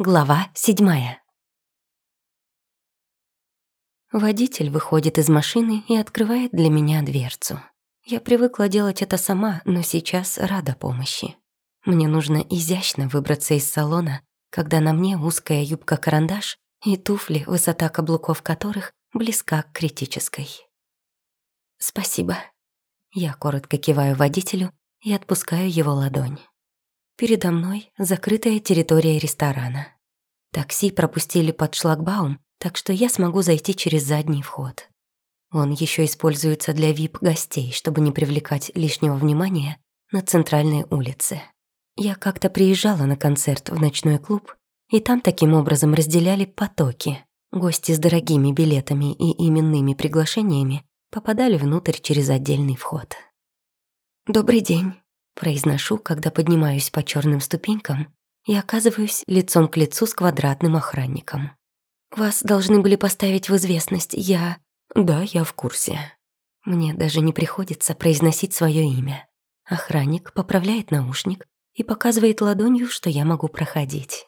Глава седьмая. Водитель выходит из машины и открывает для меня дверцу. Я привыкла делать это сама, но сейчас рада помощи. Мне нужно изящно выбраться из салона, когда на мне узкая юбка-карандаш и туфли, высота каблуков которых близка к критической. «Спасибо». Я коротко киваю водителю и отпускаю его ладонь. Передо мной закрытая территория ресторана. Такси пропустили под шлагбаум, так что я смогу зайти через задний вход. Он еще используется для вип-гостей, чтобы не привлекать лишнего внимания на центральной улице. Я как-то приезжала на концерт в ночной клуб, и там таким образом разделяли потоки. Гости с дорогими билетами и именными приглашениями попадали внутрь через отдельный вход. «Добрый день», Произношу, когда поднимаюсь по черным ступенькам и оказываюсь лицом к лицу с квадратным охранником. «Вас должны были поставить в известность. Я...» «Да, я в курсе». Мне даже не приходится произносить свое имя. Охранник поправляет наушник и показывает ладонью, что я могу проходить.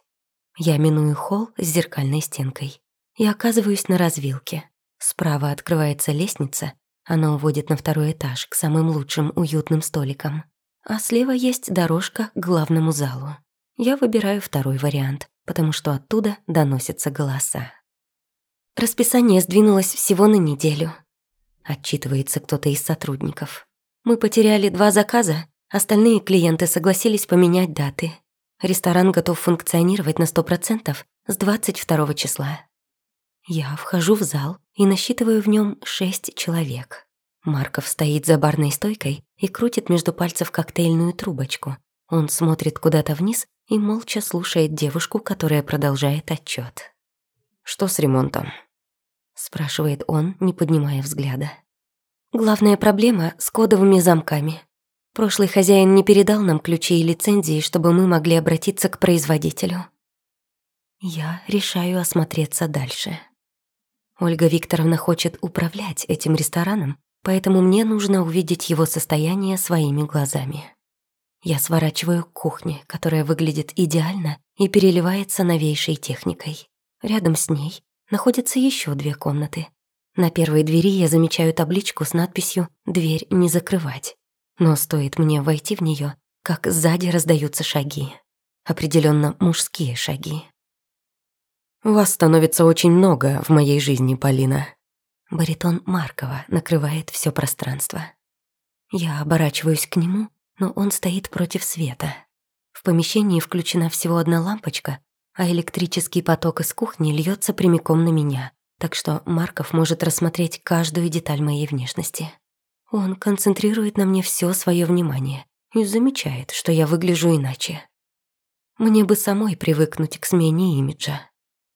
Я миную холл с зеркальной стенкой и оказываюсь на развилке. Справа открывается лестница, она уводит на второй этаж к самым лучшим уютным столикам а слева есть дорожка к главному залу. Я выбираю второй вариант, потому что оттуда доносятся голоса. Расписание сдвинулось всего на неделю. Отчитывается кто-то из сотрудников. Мы потеряли два заказа, остальные клиенты согласились поменять даты. Ресторан готов функционировать на 100% с 22 числа. Я вхожу в зал и насчитываю в нем шесть человек. Марков стоит за барной стойкой и крутит между пальцев коктейльную трубочку. Он смотрит куда-то вниз и молча слушает девушку, которая продолжает отчет. «Что с ремонтом?» — спрашивает он, не поднимая взгляда. «Главная проблема с кодовыми замками. Прошлый хозяин не передал нам ключи и лицензии, чтобы мы могли обратиться к производителю. Я решаю осмотреться дальше. Ольга Викторовна хочет управлять этим рестораном, поэтому мне нужно увидеть его состояние своими глазами. Я сворачиваю к кухне, которая выглядит идеально и переливается новейшей техникой. Рядом с ней находятся еще две комнаты. На первой двери я замечаю табличку с надписью «Дверь не закрывать». Но стоит мне войти в нее, как сзади раздаются шаги. Определенно мужские шаги. «Вас становится очень много в моей жизни, Полина», Баритон Маркова накрывает все пространство. Я оборачиваюсь к нему, но он стоит против света. В помещении включена всего одна лампочка, а электрический поток из кухни льется прямиком на меня, так что Марков может рассмотреть каждую деталь моей внешности. Он концентрирует на мне все свое внимание и замечает, что я выгляжу иначе. Мне бы самой привыкнуть к смене имиджа.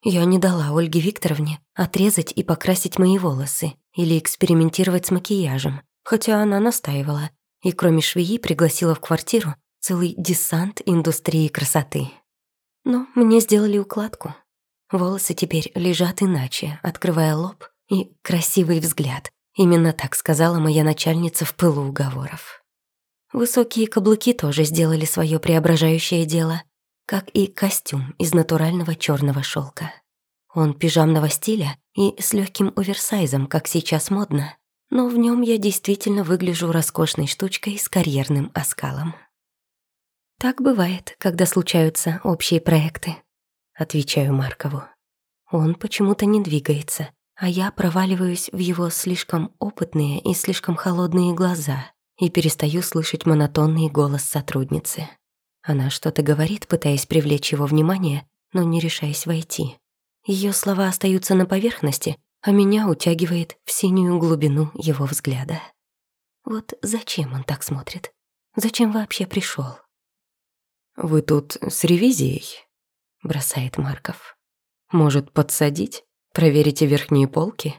Я не дала Ольге Викторовне отрезать и покрасить мои волосы или экспериментировать с макияжем, хотя она настаивала, и кроме швеи пригласила в квартиру целый десант индустрии красоты. Но мне сделали укладку. Волосы теперь лежат иначе, открывая лоб и красивый взгляд. Именно так сказала моя начальница в пылу уговоров. Высокие каблуки тоже сделали свое преображающее дело — как и костюм из натурального черного шелка. Он пижамного стиля и с легким оверсайзом, как сейчас модно, но в нем я действительно выгляжу роскошной штучкой с карьерным оскалом. «Так бывает, когда случаются общие проекты», — отвечаю Маркову. Он почему-то не двигается, а я проваливаюсь в его слишком опытные и слишком холодные глаза и перестаю слышать монотонный голос сотрудницы. Она что-то говорит, пытаясь привлечь его внимание, но не решаясь войти. Ее слова остаются на поверхности, а меня утягивает в синюю глубину его взгляда. Вот зачем он так смотрит? Зачем вообще пришел? «Вы тут с ревизией?» — бросает Марков. «Может, подсадить? Проверите верхние полки?»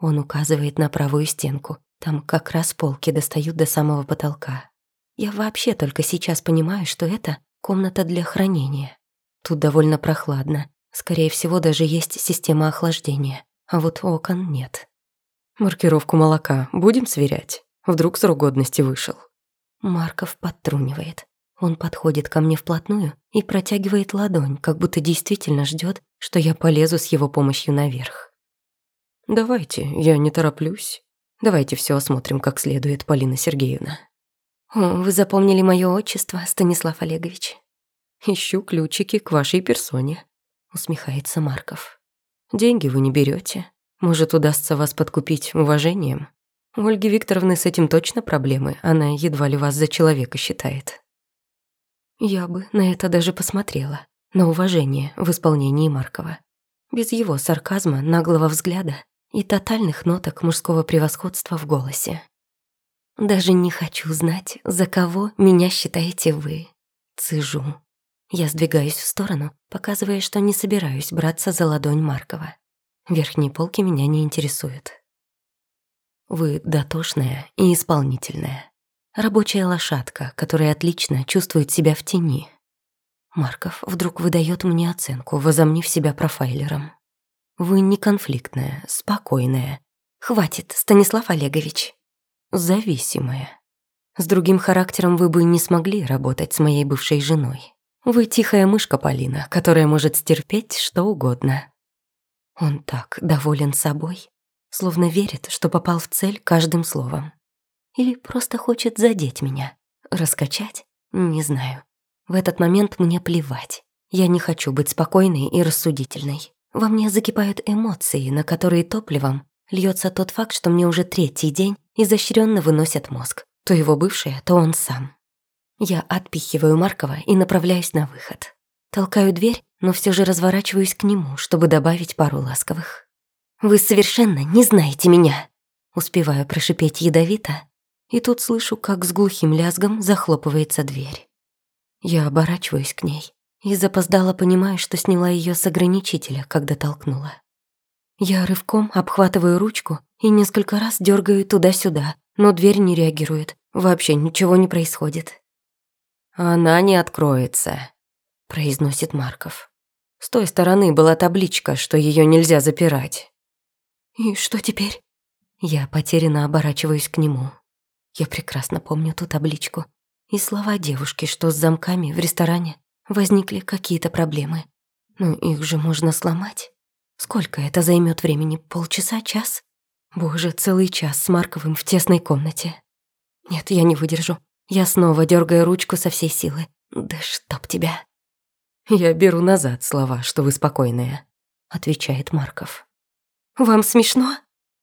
Он указывает на правую стенку. Там как раз полки достают до самого потолка. Я вообще только сейчас понимаю, что это комната для хранения. Тут довольно прохладно. Скорее всего, даже есть система охлаждения. А вот окон нет. Маркировку молока будем сверять? Вдруг срок годности вышел. Марков подтрунивает. Он подходит ко мне вплотную и протягивает ладонь, как будто действительно ждет, что я полезу с его помощью наверх. «Давайте, я не тороплюсь. Давайте все осмотрим как следует, Полина Сергеевна». «О, вы запомнили мое отчество, Станислав Олегович?» «Ищу ключики к вашей персоне», — усмехается Марков. «Деньги вы не берете. Может, удастся вас подкупить уважением? У Ольги Викторовны с этим точно проблемы, она едва ли вас за человека считает». Я бы на это даже посмотрела, на уважение в исполнении Маркова. Без его сарказма, наглого взгляда и тотальных ноток мужского превосходства в голосе. Даже не хочу знать, за кого меня считаете вы. Цыжу. Я сдвигаюсь в сторону, показывая, что не собираюсь браться за ладонь Маркова. Верхние полки меня не интересуют. Вы дотошная и исполнительная. Рабочая лошадка, которая отлично чувствует себя в тени. Марков вдруг выдает мне оценку, возомнив себя профайлером. Вы не конфликтная, спокойная. Хватит, Станислав Олегович. Зависимая. С другим характером вы бы не смогли работать с моей бывшей женой. Вы тихая мышка, Полина, которая может стерпеть что угодно. Он так доволен собой, словно верит, что попал в цель каждым словом. Или просто хочет задеть меня? Раскачать? Не знаю. В этот момент мне плевать. Я не хочу быть спокойной и рассудительной. Во мне закипают эмоции, на которые топливом льется тот факт, что мне уже третий день изощренно выносят мозг. То его бывшая, то он сам. Я отпихиваю Маркова и направляюсь на выход. Толкаю дверь, но все же разворачиваюсь к нему, чтобы добавить пару ласковых. «Вы совершенно не знаете меня!» Успеваю прошипеть ядовито, и тут слышу, как с глухим лязгом захлопывается дверь. Я оборачиваюсь к ней и запоздало понимаю, что сняла ее с ограничителя, когда толкнула. Я рывком обхватываю ручку и несколько раз дергаю туда-сюда, но дверь не реагирует, вообще ничего не происходит. «Она не откроется», — произносит Марков. С той стороны была табличка, что ее нельзя запирать. «И что теперь?» Я потерянно оборачиваюсь к нему. Я прекрасно помню ту табличку. И слова девушки, что с замками в ресторане возникли какие-то проблемы. Ну, их же можно сломать. Сколько это займет времени? Полчаса, час? Боже, целый час с Марковым в тесной комнате. Нет, я не выдержу. Я снова дергаю ручку со всей силы. Да чтоб тебя. Я беру назад слова, что вы спокойная, отвечает Марков. Вам смешно?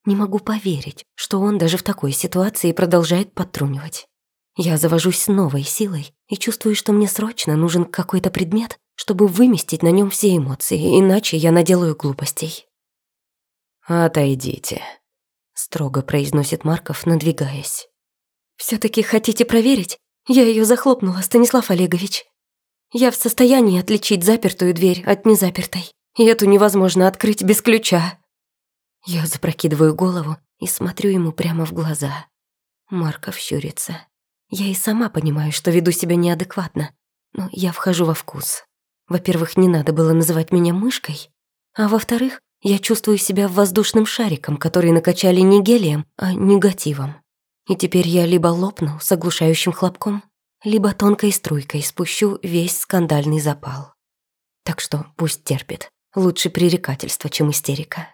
Не могу поверить, что он даже в такой ситуации продолжает подтрунивать. Я завожусь с новой силой и чувствую, что мне срочно нужен какой-то предмет, чтобы выместить на нем все эмоции, иначе я наделаю глупостей. «Отойдите», — строго произносит Марков, надвигаясь. все таки хотите проверить? Я ее захлопнула, Станислав Олегович. Я в состоянии отличить запертую дверь от незапертой, и эту невозможно открыть без ключа». Я запрокидываю голову и смотрю ему прямо в глаза. Марков щурится. Я и сама понимаю, что веду себя неадекватно, но я вхожу во вкус. Во-первых, не надо было называть меня мышкой, а во-вторых, я чувствую себя воздушным шариком, который накачали не гелием, а негативом. И теперь я либо лопну с оглушающим хлопком, либо тонкой струйкой спущу весь скандальный запал. Так что пусть терпит. Лучше пререкательство, чем истерика.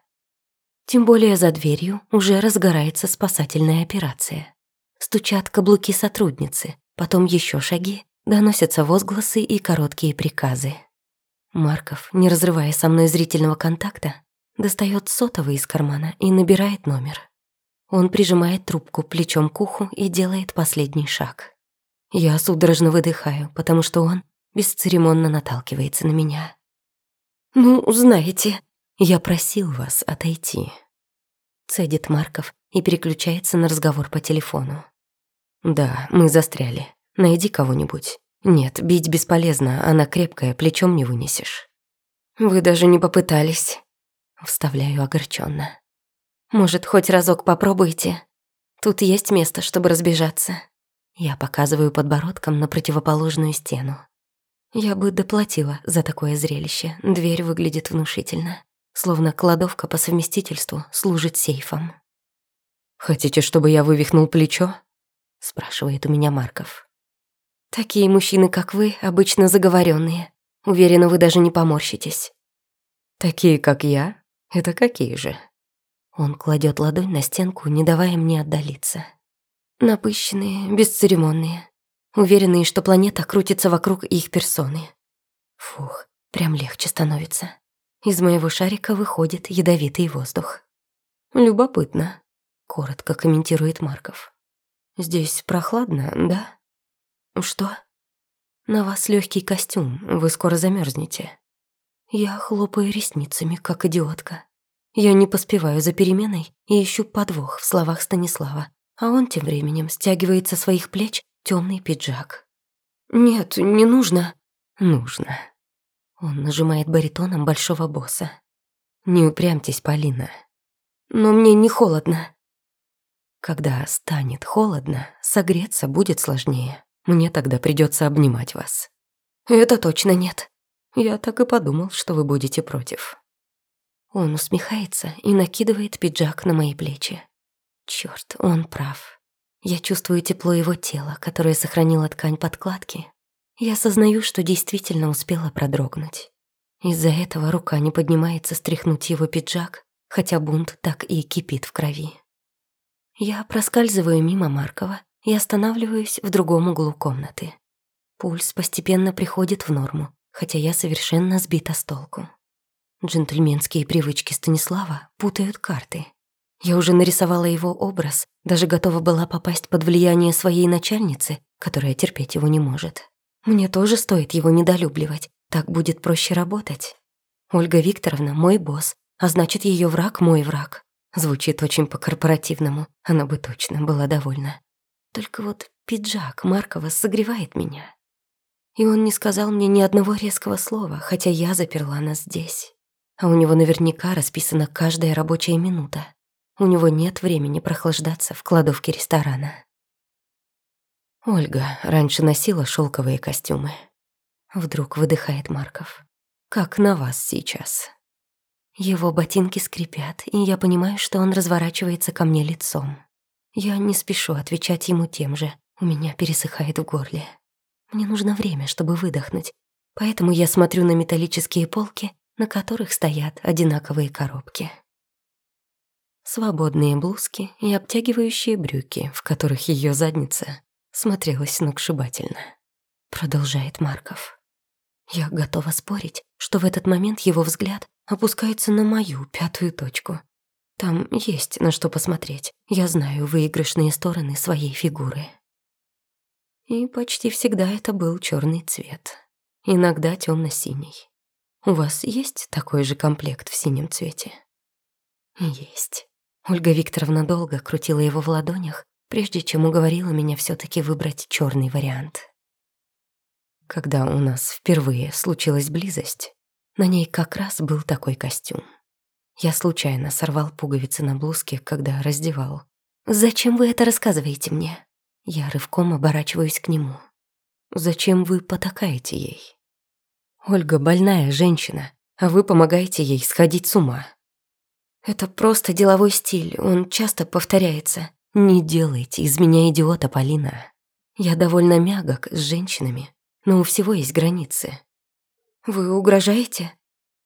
Тем более за дверью уже разгорается спасательная операция. Стучат каблуки сотрудницы, потом еще шаги, доносятся возгласы и короткие приказы. Марков, не разрывая со мной зрительного контакта, достает сотовый из кармана и набирает номер. Он прижимает трубку плечом к уху и делает последний шаг. Я судорожно выдыхаю, потому что он бесцеремонно наталкивается на меня. «Ну, знаете, «Я просил вас отойти», — цедит Марков и переключается на разговор по телефону. «Да, мы застряли. Найди кого-нибудь. Нет, бить бесполезно, она крепкая, плечом не вынесешь». «Вы даже не попытались», — вставляю огорченно. «Может, хоть разок попробуйте? Тут есть место, чтобы разбежаться». Я показываю подбородком на противоположную стену. Я бы доплатила за такое зрелище. Дверь выглядит внушительно словно кладовка по совместительству служит сейфом. «Хотите, чтобы я вывихнул плечо?» — спрашивает у меня Марков. Такие мужчины, как вы, обычно заговоренные. Уверена, вы даже не поморщитесь. Такие, как я? Это какие же? Он кладет ладонь на стенку, не давая мне отдалиться. Напыщенные, бесцеремонные. Уверенные, что планета крутится вокруг их персоны. Фух, прям легче становится. Из моего шарика выходит ядовитый воздух. Любопытно, коротко комментирует Марков. Здесь прохладно, да? Что? На вас легкий костюм, вы скоро замерзнете. Я хлопаю ресницами, как идиотка. Я не поспеваю за переменой и ищу подвох в словах Станислава, а он тем временем стягивает со своих плеч темный пиджак. «Нет, не нужно». «Нужно». Он нажимает баритоном большого босса. «Не упрямьтесь, Полина». «Но мне не холодно». Когда станет холодно, согреться будет сложнее. Мне тогда придется обнимать вас. Это точно нет. Я так и подумал, что вы будете против. Он усмехается и накидывает пиджак на мои плечи. Чёрт, он прав. Я чувствую тепло его тела, которое сохранило ткань подкладки. Я осознаю, что действительно успела продрогнуть. Из-за этого рука не поднимается стряхнуть его пиджак, хотя бунт так и кипит в крови. Я проскальзываю мимо Маркова и останавливаюсь в другом углу комнаты. Пульс постепенно приходит в норму, хотя я совершенно сбита с толку. Джентльменские привычки Станислава путают карты. Я уже нарисовала его образ, даже готова была попасть под влияние своей начальницы, которая терпеть его не может. Мне тоже стоит его недолюбливать, так будет проще работать. Ольга Викторовна мой босс, а значит, ее враг мой враг. Звучит очень по-корпоративному, она бы точно была довольна. Только вот пиджак Маркова согревает меня. И он не сказал мне ни одного резкого слова, хотя я заперла нас здесь а у него наверняка расписана каждая рабочая минута. У него нет времени прохлаждаться в кладовке ресторана. Ольга раньше носила шелковые костюмы. Вдруг выдыхает Марков. Как на вас сейчас. Его ботинки скрипят, и я понимаю, что он разворачивается ко мне лицом. Я не спешу отвечать ему тем же. У меня пересыхает в горле. Мне нужно время, чтобы выдохнуть. Поэтому я смотрю на металлические полки на которых стоят одинаковые коробки. Свободные блузки и обтягивающие брюки, в которых ее задница смотрелась сногсшибательно. Продолжает Марков. Я готова спорить, что в этот момент его взгляд опускается на мою пятую точку. Там есть на что посмотреть. Я знаю выигрышные стороны своей фигуры. И почти всегда это был черный цвет. Иногда темно синий у вас есть такой же комплект в синем цвете? Есть. Ольга Викторовна долго крутила его в ладонях, прежде чем уговорила меня все таки выбрать черный вариант. Когда у нас впервые случилась близость, на ней как раз был такой костюм. Я случайно сорвал пуговицы на блузке, когда раздевал. «Зачем вы это рассказываете мне?» Я рывком оборачиваюсь к нему. «Зачем вы потакаете ей?» Ольга больная женщина, а вы помогаете ей сходить с ума. Это просто деловой стиль, он часто повторяется. Не делайте из меня идиота, Полина. Я довольно мягок с женщинами, но у всего есть границы. Вы угрожаете?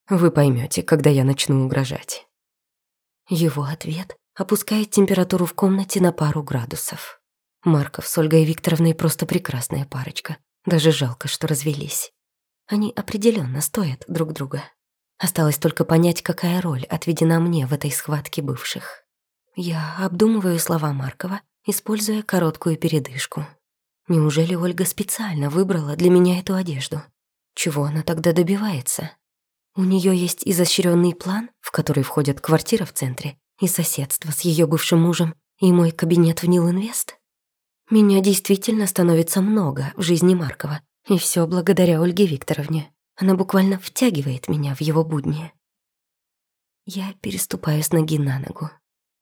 Вы поймете, когда я начну угрожать. Его ответ опускает температуру в комнате на пару градусов. Марков с Ольгой Викторовной просто прекрасная парочка. Даже жалко, что развелись. Они определенно стоят друг друга. Осталось только понять, какая роль отведена мне в этой схватке бывших. Я обдумываю слова Маркова, используя короткую передышку. Неужели Ольга специально выбрала для меня эту одежду? Чего она тогда добивается? У нее есть изощренный план, в который входят квартира в центре, и соседство с ее бывшим мужем, и мой кабинет в Нил-Инвест. Меня действительно становится много в жизни Маркова, и все благодаря Ольге Викторовне. Она буквально втягивает меня в его будни. Я переступаю с ноги на ногу.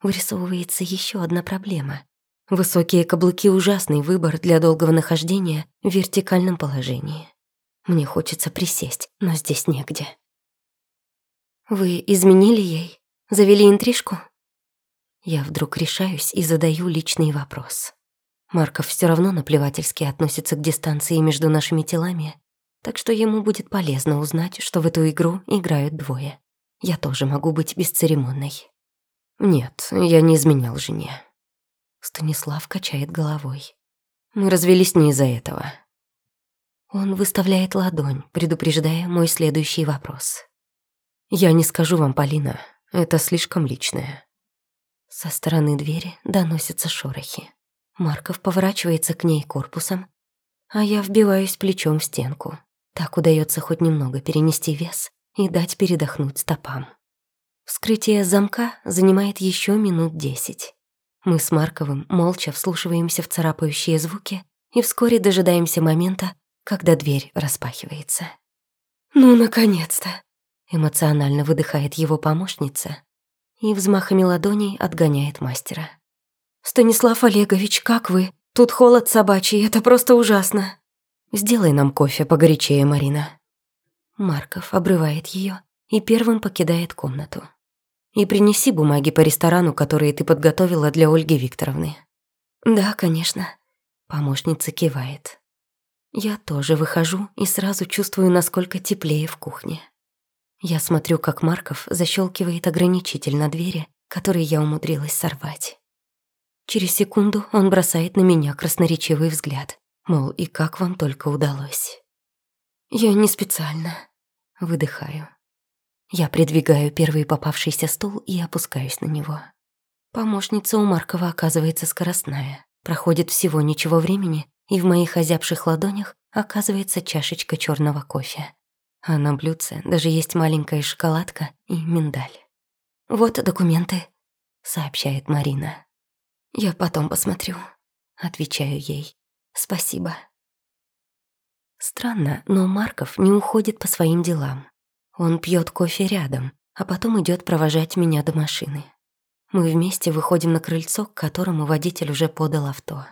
Вырисовывается еще одна проблема. Высокие каблуки — ужасный выбор для долгого нахождения в вертикальном положении. Мне хочется присесть, но здесь негде. «Вы изменили ей? Завели интрижку?» Я вдруг решаюсь и задаю личный вопрос. Марков все равно наплевательски относится к дистанции между нашими телами, так что ему будет полезно узнать, что в эту игру играют двое. Я тоже могу быть бесцеремонной. Нет, я не изменял жене. Станислав качает головой. Мы развелись не из-за этого. Он выставляет ладонь, предупреждая мой следующий вопрос. «Я не скажу вам, Полина, это слишком личное». Со стороны двери доносятся шорохи. Марков поворачивается к ней корпусом, а я вбиваюсь плечом в стенку. Так удается хоть немного перенести вес и дать передохнуть стопам. Вскрытие замка занимает еще минут десять. Мы с Марковым молча вслушиваемся в царапающие звуки и вскоре дожидаемся момента, когда дверь распахивается. «Ну, наконец-то!» — эмоционально выдыхает его помощница и взмахами ладоней отгоняет мастера. «Станислав Олегович, как вы? Тут холод собачий, это просто ужасно!» «Сделай нам кофе погорячее, Марина». Марков обрывает ее и первым покидает комнату. «И принеси бумаги по ресторану, которые ты подготовила для Ольги Викторовны». «Да, конечно». Помощница кивает. Я тоже выхожу и сразу чувствую, насколько теплее в кухне. Я смотрю, как Марков защелкивает ограничитель на двери, который я умудрилась сорвать. Через секунду он бросает на меня красноречивый взгляд, мол, и как вам только удалось. Я не специально. Выдыхаю. Я придвигаю первый попавшийся стул и опускаюсь на него. Помощница у Маркова оказывается скоростная. Проходит всего ничего времени, и в моих озябших ладонях оказывается чашечка черного кофе. А на блюдце даже есть маленькая шоколадка и миндаль. «Вот документы», — сообщает Марина. «Я потом посмотрю», — отвечаю ей. «Спасибо». Странно, но Марков не уходит по своим делам. Он пьет кофе рядом, а потом идет провожать меня до машины. Мы вместе выходим на крыльцо, к которому водитель уже подал авто.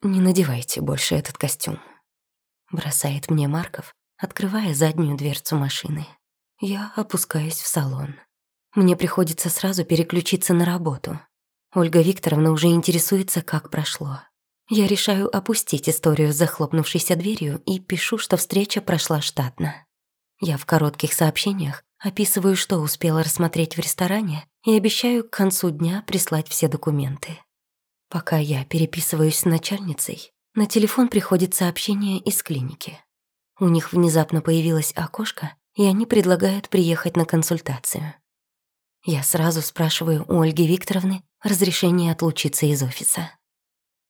«Не надевайте больше этот костюм», — бросает мне Марков, открывая заднюю дверцу машины. Я опускаюсь в салон. Мне приходится сразу переключиться на работу. Ольга Викторовна уже интересуется, как прошло. Я решаю опустить историю с захлопнувшейся дверью и пишу, что встреча прошла штатно. Я в коротких сообщениях описываю, что успела рассмотреть в ресторане и обещаю к концу дня прислать все документы. Пока я переписываюсь с начальницей, на телефон приходит сообщение из клиники. У них внезапно появилось окошко, и они предлагают приехать на консультацию. Я сразу спрашиваю у Ольги Викторовны разрешение отлучиться из офиса.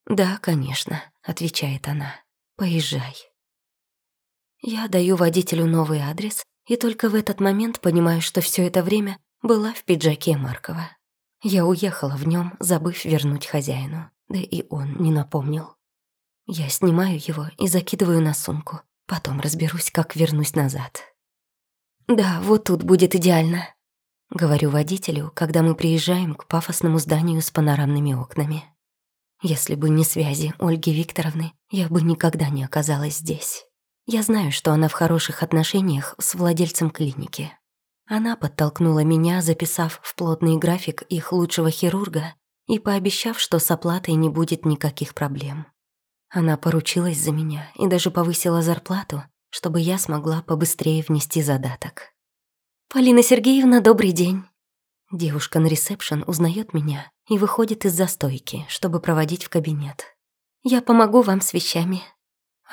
«Да, конечно», — отвечает она. «Поезжай». Я даю водителю новый адрес и только в этот момент понимаю, что все это время была в пиджаке Маркова. Я уехала в нем, забыв вернуть хозяину. Да и он не напомнил. Я снимаю его и закидываю на сумку. Потом разберусь, как вернусь назад. «Да, вот тут будет идеально», — говорю водителю, когда мы приезжаем к пафосному зданию с панорамными окнами. Если бы не связи Ольги Викторовны, я бы никогда не оказалась здесь. Я знаю, что она в хороших отношениях с владельцем клиники. Она подтолкнула меня, записав в плотный график их лучшего хирурга и пообещав, что с оплатой не будет никаких проблем. Она поручилась за меня и даже повысила зарплату, чтобы я смогла побыстрее внести задаток. «Полина Сергеевна, добрый день!» Девушка на ресепшн узнает меня и выходит из застойки, чтобы проводить в кабинет. «Я помогу вам с вещами».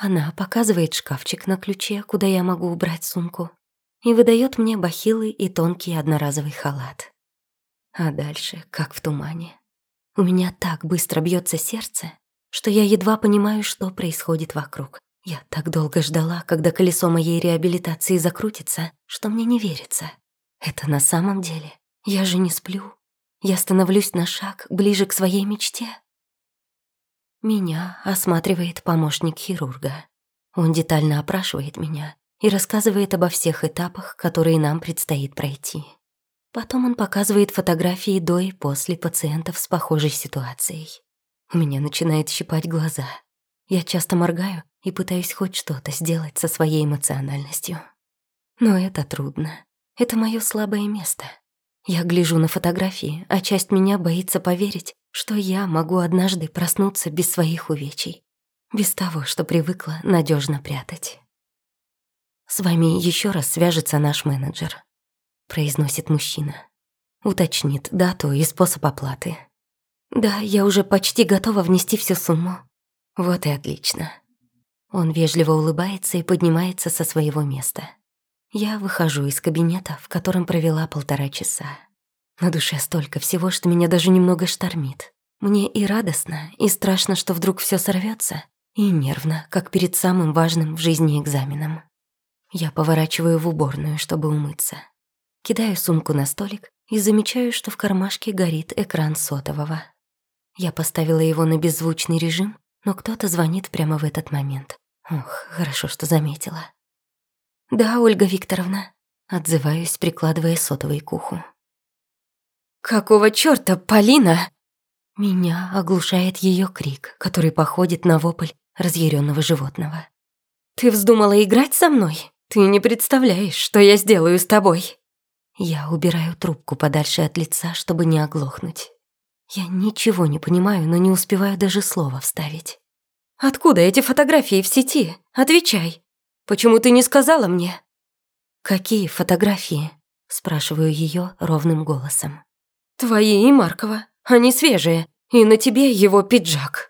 Она показывает шкафчик на ключе, куда я могу убрать сумку, и выдает мне бахилы и тонкий одноразовый халат. А дальше, как в тумане. У меня так быстро бьется сердце, что я едва понимаю, что происходит вокруг. Я так долго ждала, когда колесо моей реабилитации закрутится, что мне не верится. Это на самом деле. Я же не сплю. Я становлюсь на шаг ближе к своей мечте. Меня осматривает помощник хирурга. Он детально опрашивает меня, и рассказывает обо всех этапах, которые нам предстоит пройти. Потом он показывает фотографии до и после пациентов с похожей ситуацией. У меня начинает щипать глаза. Я часто моргаю и пытаюсь хоть что-то сделать со своей эмоциональностью. Но это трудно. Это мое слабое место. Я гляжу на фотографии, а часть меня боится поверить, что я могу однажды проснуться без своих увечий, без того, что привыкла надежно прятать. «С вами еще раз свяжется наш менеджер», — произносит мужчина. Уточнит дату и способ оплаты. «Да, я уже почти готова внести всю сумму». «Вот и отлично». Он вежливо улыбается и поднимается со своего места. Я выхожу из кабинета, в котором провела полтора часа. На душе столько всего, что меня даже немного штормит. Мне и радостно, и страшно, что вдруг все сорвется, и нервно, как перед самым важным в жизни экзаменом. Я поворачиваю в уборную, чтобы умыться. Кидаю сумку на столик и замечаю, что в кармашке горит экран сотового. Я поставила его на беззвучный режим, но кто-то звонит прямо в этот момент. Ох, хорошо, что заметила. «Да, Ольга Викторовна», — отзываюсь, прикладывая сотовый к уху. «Какого чёрта, Полина?» Меня оглушает её крик, который походит на вопль разъяренного животного. «Ты вздумала играть со мной? Ты не представляешь, что я сделаю с тобой!» Я убираю трубку подальше от лица, чтобы не оглохнуть. Я ничего не понимаю, но не успеваю даже слова вставить. «Откуда эти фотографии в сети? Отвечай!» Почему ты не сказала мне?» «Какие фотографии?» — спрашиваю ее ровным голосом. «Твои и Маркова. Они свежие. И на тебе его пиджак».